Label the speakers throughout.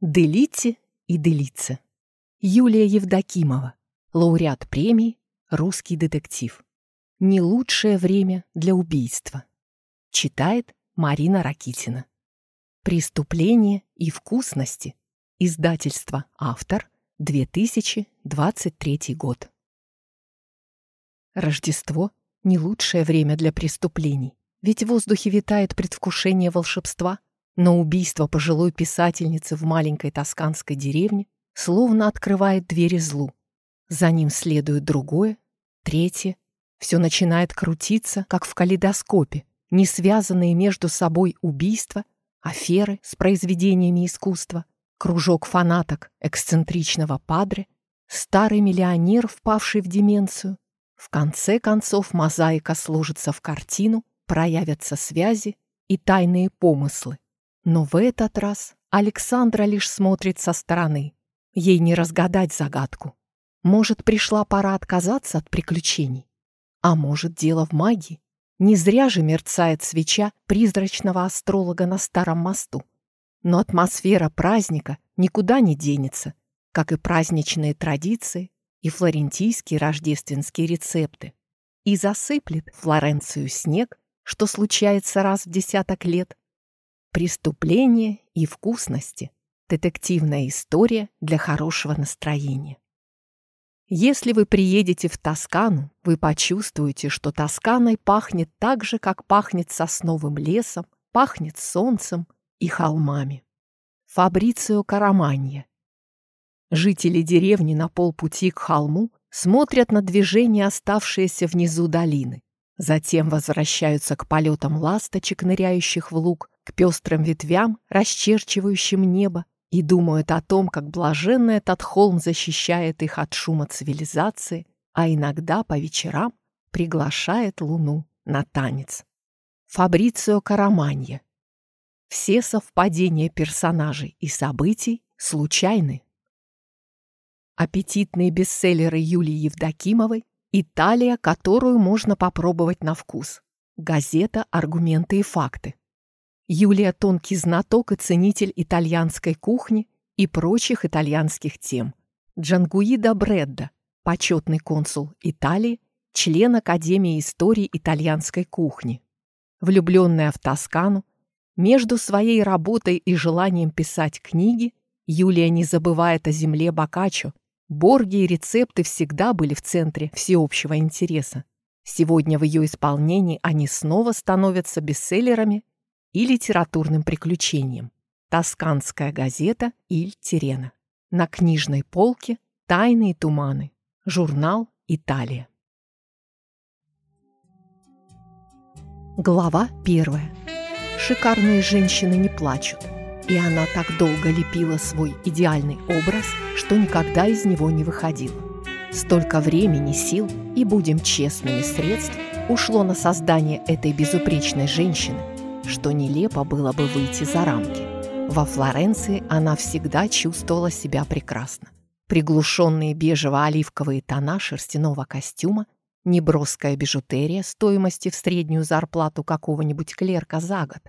Speaker 1: Делите и делиться. Юлия Евдокимова, лауреат премии «Русский детектив». Не лучшее время для убийства. Читает Марина Ракитина. Преступление и вкусности. Издательство «Автор», 2023 год. Рождество — не лучшее время для преступлений, ведь в воздухе витает предвкушение волшебства, но убийство пожилой писательницы в маленькой тосканской деревне словно открывает двери злу. За ним следует другое, третье. Все начинает крутиться, как в калейдоскопе, не связанные между собой убийства, аферы с произведениями искусства, кружок фанаток эксцентричного падре, старый миллионер, впавший в деменцию. В конце концов мозаика сложится в картину, проявятся связи и тайные помыслы. Но в этот раз Александра лишь смотрит со стороны. Ей не разгадать загадку. Может, пришла пора отказаться от приключений? А может, дело в магии? Не зря же мерцает свеча призрачного астролога на старом мосту. Но атмосфера праздника никуда не денется, как и праздничные традиции и флорентийские рождественские рецепты. И засыплет Флоренцию снег, что случается раз в десяток лет, Преступление и вкусности. Детективная история для хорошего настроения. Если вы приедете в Тоскану, вы почувствуете, что Тосканой пахнет так же, как пахнет сосновым лесом, пахнет солнцем и холмами. Фабрицио Караманья. Жители деревни на полпути к холму смотрят на движение, оставшееся внизу долины. Затем возвращаются к полетам ласточек, ныряющих в луг, к пестрым ветвям, расчерчивающим небо, и думают о том, как блаженно этот холм защищает их от шума цивилизации, а иногда по вечерам приглашает луну на танец. Фабрицио Караманье. Все совпадения персонажей и событий случайны. Аппетитные бестселлеры Юлии Евдокимовой «Италия, которую можно попробовать на вкус». Газета «Аргументы и факты». Юлия – тонкий знаток и ценитель итальянской кухни и прочих итальянских тем. Джангуида Бредда – почетный консул Италии, член Академии истории итальянской кухни. Влюбленная в Тоскану, между своей работой и желанием писать книги, Юлия не забывает о земле Бокаччо. Борги и рецепты всегда были в центре всеобщего интереса. Сегодня в ее исполнении они снова становятся бестселлерами и литературным приключениям. Тосканская газета «Иль Тирена». На книжной полке «Тайные туманы». Журнал «Италия». Глава первая. Шикарные женщины не плачут. И она так долго лепила свой идеальный образ, что никогда из него не выходила. Столько времени, сил и, будем честными, средств ушло на создание этой безупречной женщины, что нелепо было бы выйти за рамки. Во Флоренции она всегда чувствовала себя прекрасно. Приглушенные бежево-оливковые тона шерстяного костюма, неброская бижутерия стоимости в среднюю зарплату какого-нибудь клерка за год,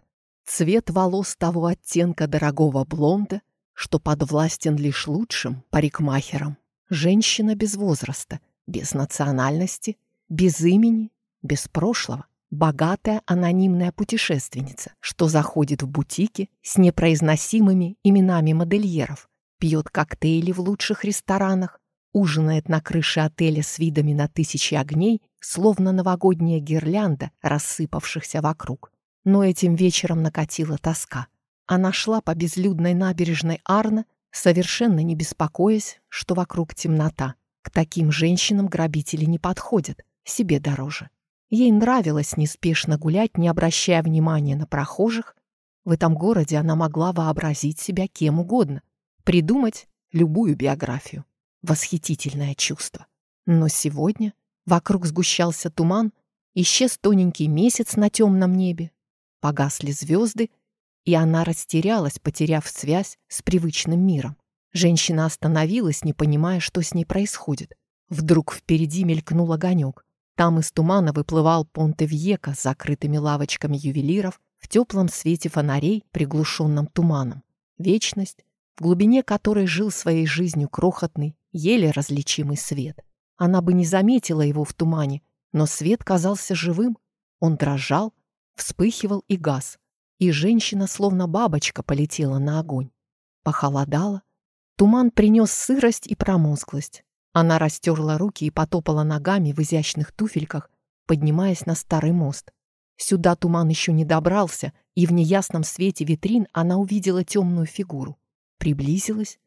Speaker 1: цвет волос того оттенка дорогого блонда, что подвластен лишь лучшим парикмахерам. Женщина без возраста, без национальности, без имени, без прошлого богатая анонимная путешественница, что заходит в бутики с непроизносимыми именами модельеров, пьет коктейли в лучших ресторанах, ужинает на крыше отеля с видами на тысячи огней, словно новогодняя гирлянда, рассыпавшихся вокруг. Но этим вечером накатила тоска. Она шла по безлюдной набережной Арна, совершенно не беспокоясь, что вокруг темнота. К таким женщинам грабители не подходят, себе дороже. Ей нравилось неспешно гулять, не обращая внимания на прохожих. В этом городе она могла вообразить себя кем угодно, придумать любую биографию. Восхитительное чувство. Но сегодня вокруг сгущался туман, исчез тоненький месяц на темном небе, погасли звезды, и она растерялась, потеряв связь с привычным миром. Женщина остановилась, не понимая, что с ней происходит. Вдруг впереди мелькнул огонек. Там из тумана выплывал Понте-Вьека с закрытыми лавочками ювелиров в теплом свете фонарей, приглушенном туманом. Вечность, в глубине которой жил своей жизнью крохотный, еле различимый свет. Она бы не заметила его в тумане, но свет казался живым. Он дрожал, вспыхивал и газ. И женщина, словно бабочка, полетела на огонь. Похолодало. Туман принес сырость и промозглость. Она растерла руки и потопала ногами в изящных туфельках, поднимаясь на старый мост. Сюда туман еще не добрался, и в неясном свете витрин она увидела темную фигуру. Приблизилась.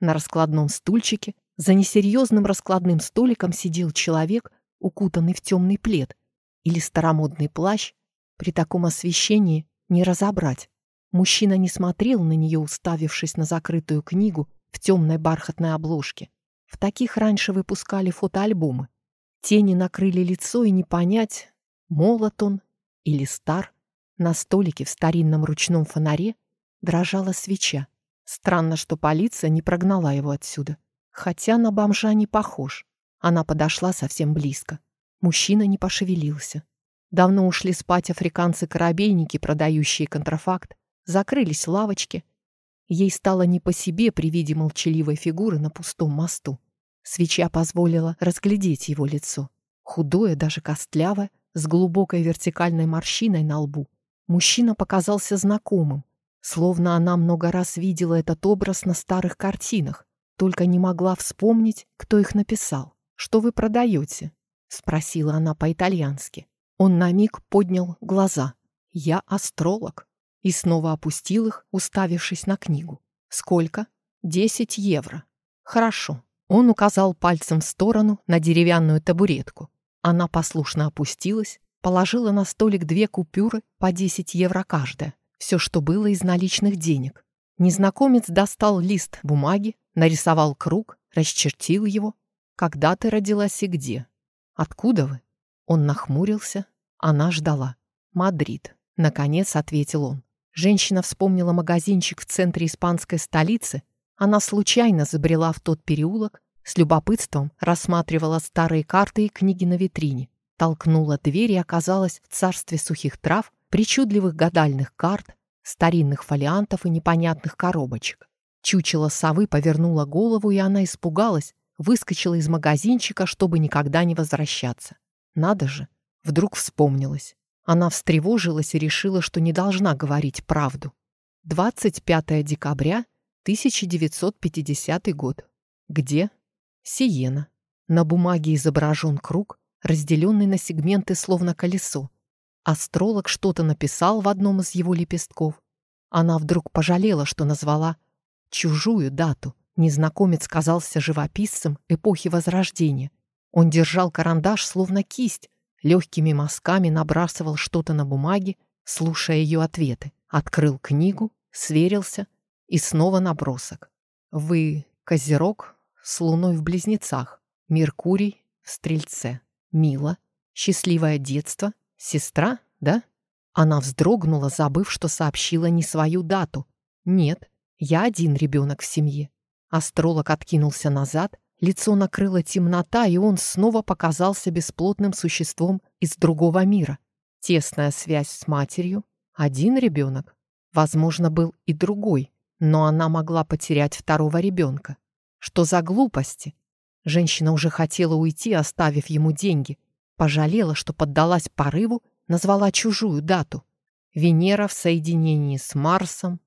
Speaker 1: На раскладном стульчике за несерьезным раскладным столиком сидел человек, укутанный в темный плед или старомодный плащ. При таком освещении не разобрать. Мужчина не смотрел на нее, уставившись на закрытую книгу в темной бархатной обложке. В таких раньше выпускали фотоальбомы. Тени накрыли лицо, и не понять, молод он или стар. На столике в старинном ручном фонаре дрожала свеча. Странно, что полиция не прогнала его отсюда. Хотя на бомжа не похож. Она подошла совсем близко. Мужчина не пошевелился. Давно ушли спать африканцы-корабейники, продающие контрафакт. Закрылись лавочки. Ей стало не по себе при виде молчаливой фигуры на пустом мосту. Свеча позволила разглядеть его лицо. Худое, даже костлявое, с глубокой вертикальной морщиной на лбу. Мужчина показался знакомым, словно она много раз видела этот образ на старых картинах, только не могла вспомнить, кто их написал. «Что вы продаете?» — спросила она по-итальянски. Он на миг поднял глаза. «Я астролог». И снова опустил их, уставившись на книгу. «Сколько?» «Десять евро». «Хорошо». Он указал пальцем в сторону на деревянную табуретку. Она послушно опустилась, положила на столик две купюры по 10 евро каждая, все, что было из наличных денег. Незнакомец достал лист бумаги, нарисовал круг, расчертил его. «Когда ты родилась и где?» «Откуда вы?» Он нахмурился, она ждала. «Мадрид», — наконец ответил он. Женщина вспомнила магазинчик в центре испанской столицы. Она случайно забрела в тот переулок, с любопытством рассматривала старые карты и книги на витрине. Толкнула дверь и оказалась в царстве сухих трав, причудливых гадальных карт, старинных фолиантов и непонятных коробочек. Чучело совы повернула голову, и она испугалась, выскочила из магазинчика, чтобы никогда не возвращаться. Надо же, вдруг вспомнилась. Она встревожилась и решила, что не должна говорить правду. 25 декабря 1950 год. Где? Сиена. На бумаге изображен круг, разделенный на сегменты словно колесо. Астролог что-то написал в одном из его лепестков. Она вдруг пожалела, что назвала чужую дату. Незнакомец казался живописцем эпохи Возрождения. Он держал карандаш, словно кисть, легкими мазками набрасывал что-то на бумаге, слушая ее ответы. Открыл книгу, сверился и снова набросок. «Вы Козерог с луной в близнецах, Меркурий в Стрельце, Мила, счастливое детство, сестра, да?» Она вздрогнула, забыв, что сообщила не свою дату. «Нет, я один ребенок в семье». Астролог откинулся назад, Лицо накрыла темнота, и он снова показался бесплотным существом из другого мира. Тесная связь с матерью, один ребенок. Возможно, был и другой, но она могла потерять второго ребенка. Что за глупости? Женщина уже хотела уйти, оставив ему деньги. Пожалела, что поддалась порыву, назвала чужую дату. Венера в соединении с Марсом,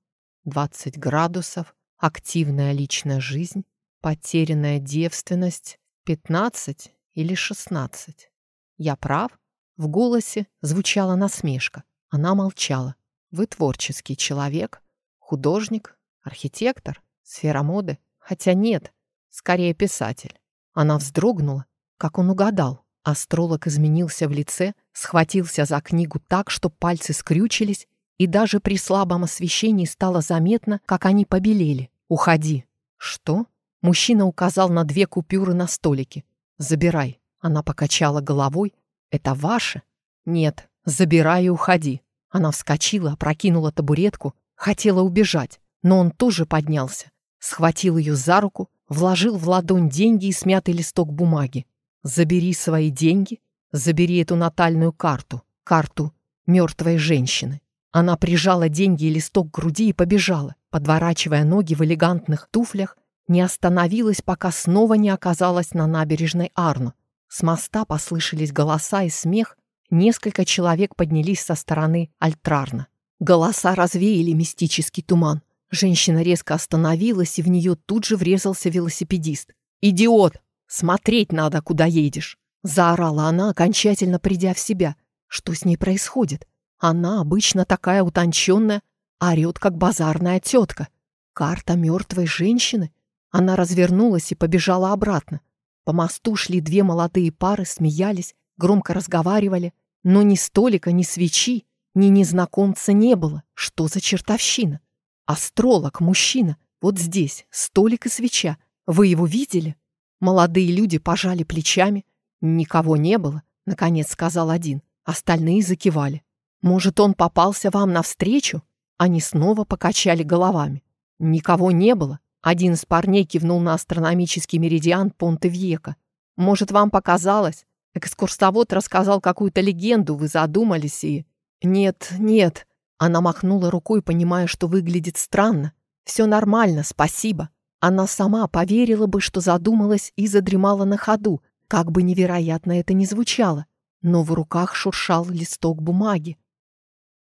Speaker 1: 20 градусов, активная личная жизнь. Потерянная девственность пятнадцать или шестнадцать. Я прав? В голосе звучала насмешка. Она молчала. Вы творческий человек, художник, архитектор, сфера моды. Хотя нет, скорее писатель. Она вздрогнула, как он угадал. Астролог изменился в лице, схватился за книгу так, что пальцы скрючились, и даже при слабом освещении стало заметно, как они побелели. «Уходи». «Что?» Мужчина указал на две купюры на столике. «Забирай». Она покачала головой. «Это ваше?» «Нет, забирай и уходи». Она вскочила, опрокинула табуретку, хотела убежать, но он тоже поднялся, схватил ее за руку, вложил в ладонь деньги и смятый листок бумаги. «Забери свои деньги, забери эту натальную карту, карту мертвой женщины». Она прижала деньги и листок к груди и побежала, подворачивая ноги в элегантных туфлях, не остановилась, пока снова не оказалась на набережной Арно. С моста послышались голоса и смех, несколько человек поднялись со стороны Альтрарна. Голоса развеяли мистический туман. Женщина резко остановилась, и в нее тут же врезался велосипедист. «Идиот! Смотреть надо, куда едешь!» Заорала она, окончательно придя в себя. Что с ней происходит? Она, обычно такая утонченная, орет, как базарная тетка. Карта мертвой женщины? Она развернулась и побежала обратно. По мосту шли две молодые пары, смеялись, громко разговаривали, но ни столика, ни свечи, ни незнакомца не было. Что за чертовщина? Астролог, мужчина, вот здесь, столик и свеча. Вы его видели? Молодые люди пожали плечами. Никого не было, наконец сказал один. Остальные закивали. Может, он попался вам навстречу? Они снова покачали головами. Никого не было. Один из парней кивнул на астрономический меридиан Понте-Вьека. Может, вам показалось? Экскурсовод рассказал какую-то легенду, вы задумались и... Нет, нет. Она махнула рукой, понимая, что выглядит странно. Все нормально, спасибо. Она сама поверила бы, что задумалась и задремала на ходу, как бы невероятно это ни звучало. Но в руках шуршал листок бумаги.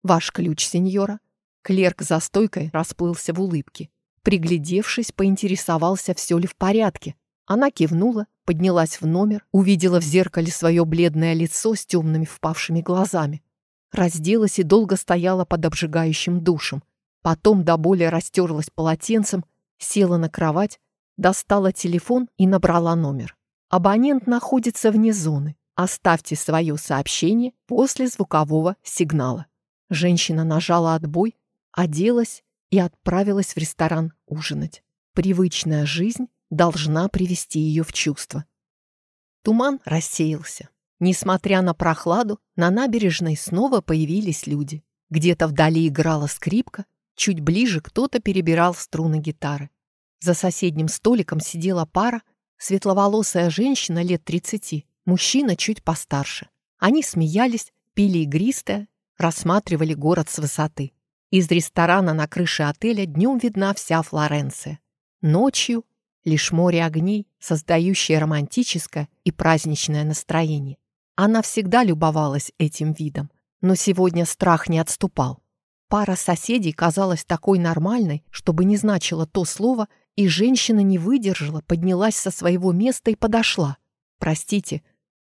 Speaker 1: «Ваш ключ, сеньора». Клерк за стойкой расплылся в улыбке. Приглядевшись, поинтересовался, все ли в порядке. Она кивнула, поднялась в номер, увидела в зеркале свое бледное лицо с темными впавшими глазами. Разделась и долго стояла под обжигающим душем. Потом до боли растерлась полотенцем, села на кровать, достала телефон и набрала номер. Абонент находится вне зоны. Оставьте свое сообщение после звукового сигнала. Женщина нажала отбой, оделась и отправилась в ресторан ужинать. Привычная жизнь должна привести ее в чувство. Туман рассеялся. Несмотря на прохладу, на набережной снова появились люди. Где-то вдали играла скрипка, чуть ближе кто-то перебирал струны гитары. За соседним столиком сидела пара, светловолосая женщина лет 30, мужчина чуть постарше. Они смеялись, пили игристое, рассматривали город с высоты. Из ресторана на крыше отеля днем видна вся Флоренция. Ночью лишь море огней, создающее романтическое и праздничное настроение. Она всегда любовалась этим видом, но сегодня страх не отступал. Пара соседей казалась такой нормальной, чтобы не значило то слово, и женщина не выдержала, поднялась со своего места и подошла. «Простите,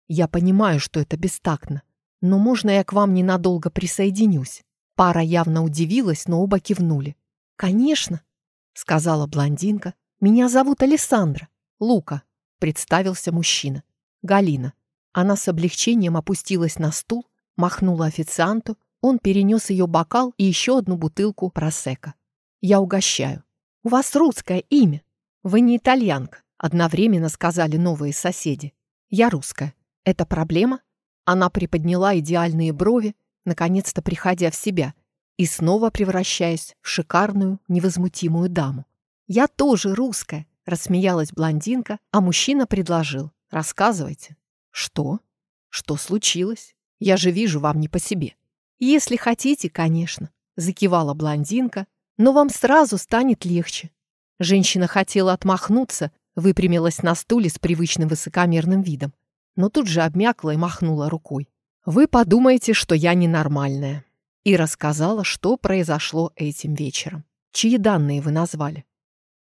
Speaker 1: я понимаю, что это бестактно, но можно я к вам ненадолго присоединюсь?» Пара явно удивилась, но оба кивнули. «Конечно», — сказала блондинка. «Меня зовут Александра. Лука», — представился мужчина. «Галина». Она с облегчением опустилась на стул, махнула официанту. Он перенес ее бокал и еще одну бутылку просека. «Я угощаю». «У вас русское имя. Вы не итальянка», — одновременно сказали новые соседи. «Я русская. Это проблема?» Она приподняла идеальные брови, наконец-то приходя в себя и снова превращаясь в шикарную, невозмутимую даму. «Я тоже русская», — рассмеялась блондинка, а мужчина предложил. «Рассказывайте». «Что? Что случилось? Я же вижу, вам не по себе». «Если хотите, конечно», — закивала блондинка, «но вам сразу станет легче». Женщина хотела отмахнуться, выпрямилась на стуле с привычным высокомерным видом, но тут же обмякла и махнула рукой. Вы подумаете, что я ненормальная. И рассказала, что произошло этим вечером. Чьи данные вы назвали?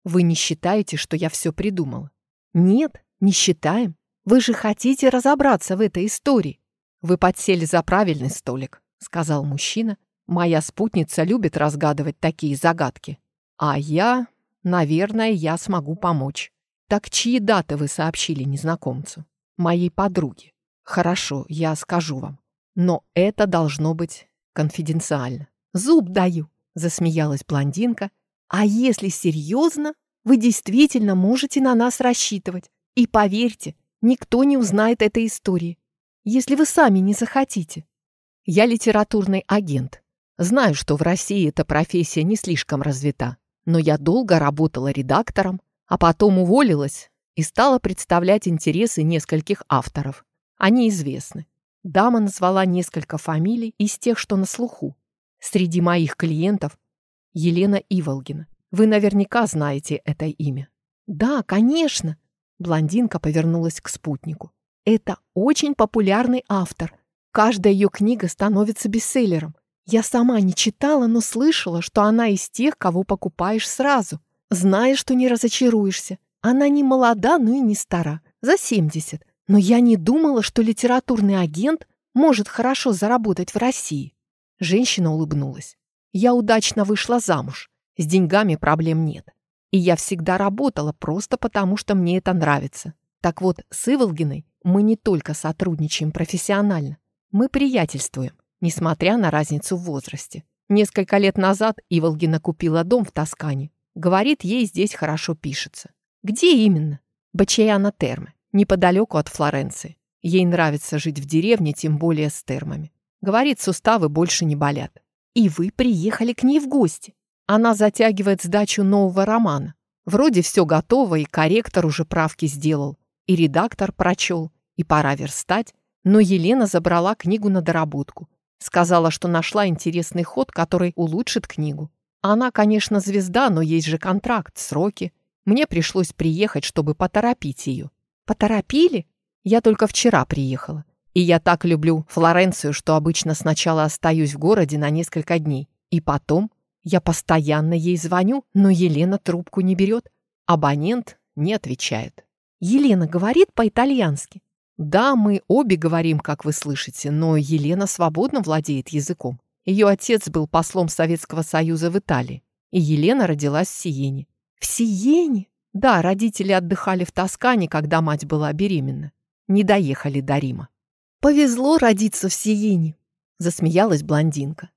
Speaker 1: Вы не считаете, что я все придумала? Нет, не считаем. Вы же хотите разобраться в этой истории. Вы подсели за правильный столик, сказал мужчина. Моя спутница любит разгадывать такие загадки. А я, наверное, я смогу помочь. Так чьи даты вы сообщили незнакомцу? Моей подруге. Хорошо, я скажу вам. Но это должно быть конфиденциально. Зуб даю, засмеялась блондинка. А если серьезно, вы действительно можете на нас рассчитывать. И поверьте, никто не узнает этой истории, если вы сами не захотите. Я литературный агент. Знаю, что в России эта профессия не слишком развита, но я долго работала редактором, а потом уволилась и стала представлять интересы нескольких авторов. Они известны. Дама назвала несколько фамилий из тех, что на слуху. Среди моих клиентов Елена Иволгина. Вы наверняка знаете это имя. Да, конечно. Блондинка повернулась к спутнику. Это очень популярный автор. Каждая ее книга становится бестселлером. Я сама не читала, но слышала, что она из тех, кого покупаешь сразу, зная, что не разочаруешься. Она не молода, но и не стара, за 70. Но я не думала, что литературный агент может хорошо заработать в России. Женщина улыбнулась. Я удачно вышла замуж. С деньгами проблем нет. И я всегда работала просто потому, что мне это нравится. Так вот, с Иволгиной мы не только сотрудничаем профессионально, мы приятельствуем, несмотря на разницу в возрасте. Несколько лет назад Иволгина купила дом в Тоскане. Говорит, ей здесь хорошо пишется. Где именно? Бачаяна Термы, неподалеку от Флоренции. Ей нравится жить в деревне, тем более с термами. Говорит, суставы больше не болят. И вы приехали к ней в гости. Она затягивает сдачу нового романа. Вроде все готово, и корректор уже правки сделал, и редактор прочел, и пора верстать. Но Елена забрала книгу на доработку. Сказала, что нашла интересный ход, который улучшит книгу. Она, конечно, звезда, но есть же контракт, сроки. Мне пришлось приехать, чтобы поторопить ее. Поторопили? Я только вчера приехала. И я так люблю Флоренцию, что обычно сначала остаюсь в городе на несколько дней. И потом я постоянно ей звоню, но Елена трубку не берет. Абонент не отвечает. Елена говорит по-итальянски. Да, мы обе говорим, как вы слышите, но Елена свободно владеет языком. Ее отец был послом Советского Союза в Италии, и Елена родилась в Сиене. В Сиене? Да, родители отдыхали в Тоскане, когда мать была беременна. Не доехали до Рима. «Повезло родиться в Сиене», — засмеялась блондинка.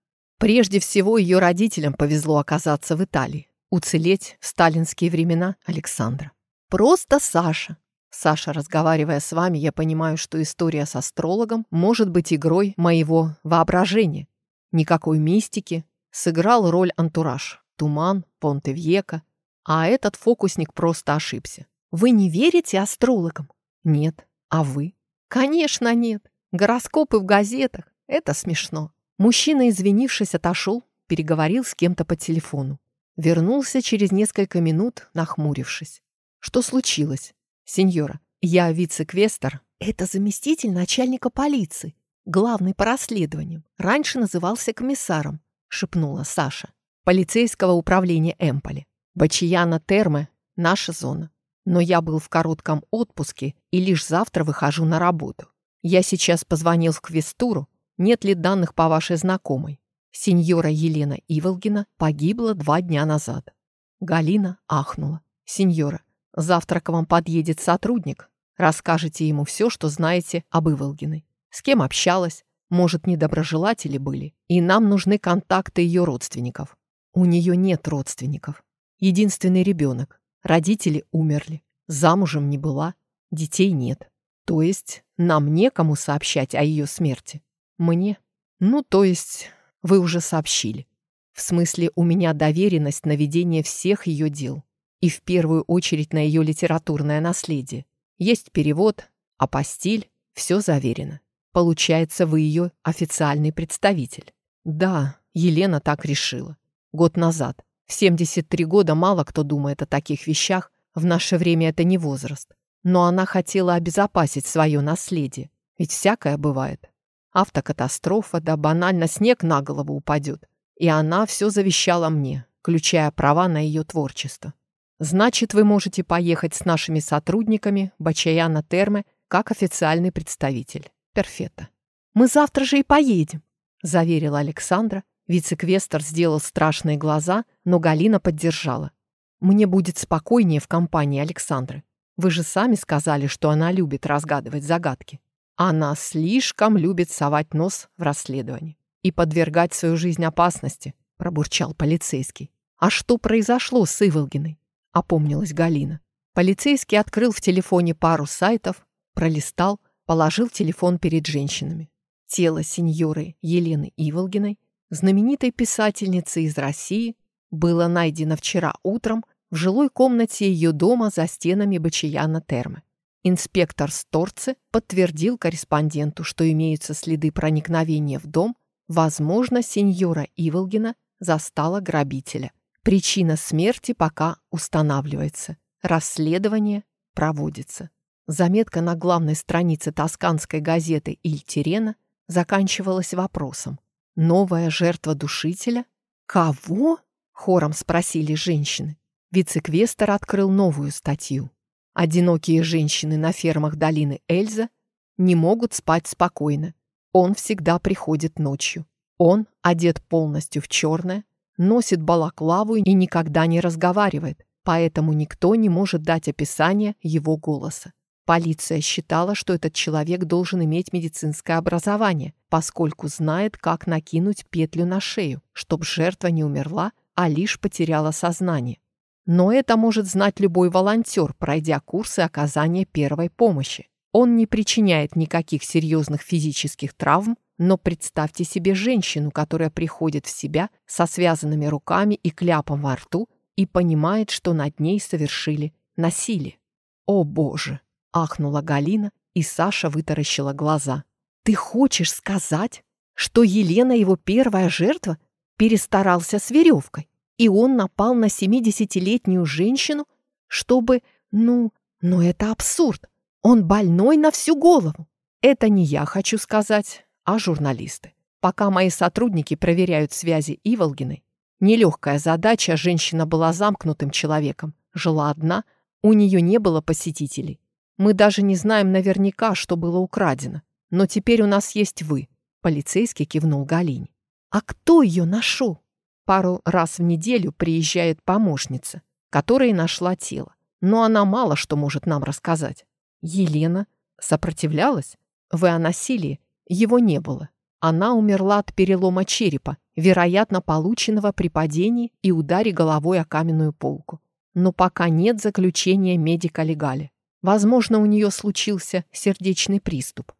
Speaker 1: Прежде всего, ее родителям повезло оказаться в Италии, уцелеть в сталинские времена Александра. Просто Саша. Саша, разговаривая с вами, я понимаю, что история с астрологом может быть игрой моего воображения, Никакой мистики. Сыграл роль антураж. Туман, Понте-Вьека. А этот фокусник просто ошибся. Вы не верите астрологам? Нет. А вы? Конечно, нет. Гороскопы в газетах. Это смешно. Мужчина, извинившись, отошел, переговорил с кем-то по телефону. Вернулся через несколько минут, нахмурившись. Что случилось? Сеньора, я вице-квестер. Это заместитель начальника полиции. Главный по расследованиям. Раньше назывался комиссаром, шепнула Саша. Полицейского управления Эмполи. Бачияна Терме – наша зона. Но я был в коротком отпуске и лишь завтра выхожу на работу. Я сейчас позвонил в Квестуру. Нет ли данных по вашей знакомой? Сеньора Елена Иволгина погибла два дня назад. Галина ахнула. Сеньора, завтра к вам подъедет сотрудник. Расскажите ему все, что знаете об Иволгиной с кем общалась, может, недоброжелатели были, и нам нужны контакты ее родственников. У нее нет родственников. Единственный ребенок. Родители умерли. Замужем не была. Детей нет. То есть нам некому сообщать о ее смерти. Мне? Ну, то есть вы уже сообщили. В смысле, у меня доверенность на ведение всех ее дел. И в первую очередь на ее литературное наследие. Есть перевод, апостиль, все заверено. Получается, вы ее официальный представитель. Да, Елена так решила. Год назад. В 73 года мало кто думает о таких вещах, в наше время это не возраст. Но она хотела обезопасить свое наследие, ведь всякое бывает. Автокатастрофа, да банально снег на голову упадет. И она все завещала мне, включая права на ее творчество. Значит, вы можете поехать с нашими сотрудниками Бачаяна Терме как официальный представитель. Перфета. «Мы завтра же и поедем», — заверила Александра. Вице-квестер сделал страшные глаза, но Галина поддержала. «Мне будет спокойнее в компании Александры. Вы же сами сказали, что она любит разгадывать загадки. Она слишком любит совать нос в расследование и подвергать свою жизнь опасности», — пробурчал полицейский. «А что произошло с Иволгиной?» — опомнилась Галина. Полицейский открыл в телефоне пару сайтов, пролистал, положил телефон перед женщинами. Тело сеньоры Елены Иволгиной, знаменитой писательницы из России, было найдено вчера утром в жилой комнате ее дома за стенами Бачияна Термы. Инспектор Сторце подтвердил корреспонденту, что имеются следы проникновения в дом Возможно, сеньора Иволгина застала грабителя. Причина смерти пока устанавливается. Расследование проводится. Заметка на главной странице тосканской газеты «Иль Тирена» заканчивалась вопросом. «Новая жертва душителя? Кого?» — хором спросили женщины. Вице-квестер открыл новую статью. Одинокие женщины на фермах долины Эльза не могут спать спокойно. Он всегда приходит ночью. Он одет полностью в черное, носит балаклаву и никогда не разговаривает, поэтому никто не может дать описание его голоса. Полиция считала, что этот человек должен иметь медицинское образование, поскольку знает, как накинуть петлю на шею, чтобы жертва не умерла, а лишь потеряла сознание. Но это может знать любой волонтер, пройдя курсы оказания первой помощи. Он не причиняет никаких серьезных физических травм, но представьте себе женщину, которая приходит в себя со связанными руками и кляпом во рту и понимает, что над ней совершили насилие. О боже! Ахнула Галина, и Саша вытаращила глаза. «Ты хочешь сказать, что Елена, его первая жертва, перестарался с веревкой, и он напал на семидесятилетнюю женщину, чтобы... Ну, но это абсурд. Он больной на всю голову. Это не я хочу сказать, а журналисты. Пока мои сотрудники проверяют связи Иволгиной, нелегкая задача, женщина была замкнутым человеком, жила одна, у нее не было посетителей. Мы даже не знаем наверняка, что было украдено. Но теперь у нас есть вы. Полицейский кивнул Галине. А кто ее нашел? Пару раз в неделю приезжает помощница, которая нашла тело. Но она мало что может нам рассказать. Елена сопротивлялась? Вы о насилии? Его не было. Она умерла от перелома черепа, вероятно, полученного при падении и ударе головой о каменную полку. Но пока нет заключения медика-легаля. Возможно, у нее случился сердечный приступ.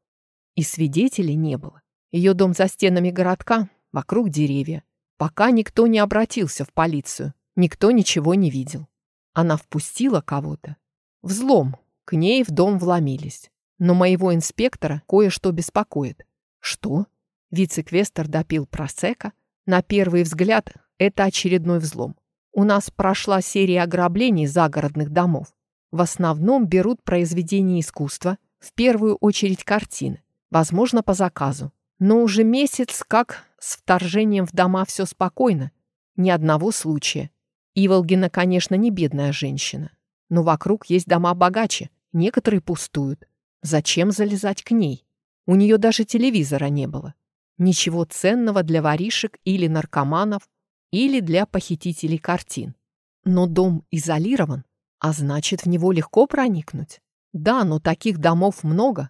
Speaker 1: И свидетелей не было. Ее дом за стенами городка, вокруг деревья. Пока никто не обратился в полицию, никто ничего не видел. Она впустила кого-то. Взлом. К ней в дом вломились. Но моего инспектора кое-что беспокоит. Что? Вице-квестер допил просека. На первый взгляд, это очередной взлом. У нас прошла серия ограблений загородных домов. В основном берут произведения искусства, в первую очередь картины, возможно, по заказу. Но уже месяц как с вторжением в дома все спокойно, ни одного случая. Иволгина, конечно, не бедная женщина, но вокруг есть дома богаче, некоторые пустуют. Зачем залезать к ней? У нее даже телевизора не было. Ничего ценного для воришек или наркоманов, или для похитителей картин. Но дом изолирован, а значит, в него легко проникнуть? Да, но таких домов много.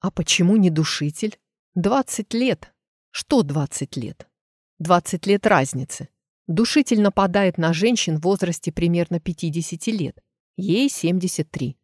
Speaker 1: А почему не душитель? Двадцать лет. Что двадцать лет? Двадцать лет разницы. Душитель нападает на женщин в возрасте примерно 50 лет. Ей 73.